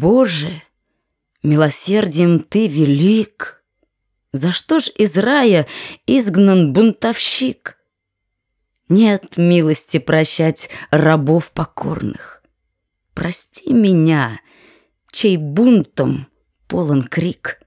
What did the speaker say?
Боже, милосердием ты велик! За что ж из рая изгнан бунтовщик? Нет милости прощать рабов покорных. Прости меня, чей бунтом полон крик.